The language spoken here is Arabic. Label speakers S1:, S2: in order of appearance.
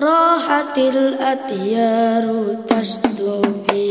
S1: راحت الأطيار تشدو في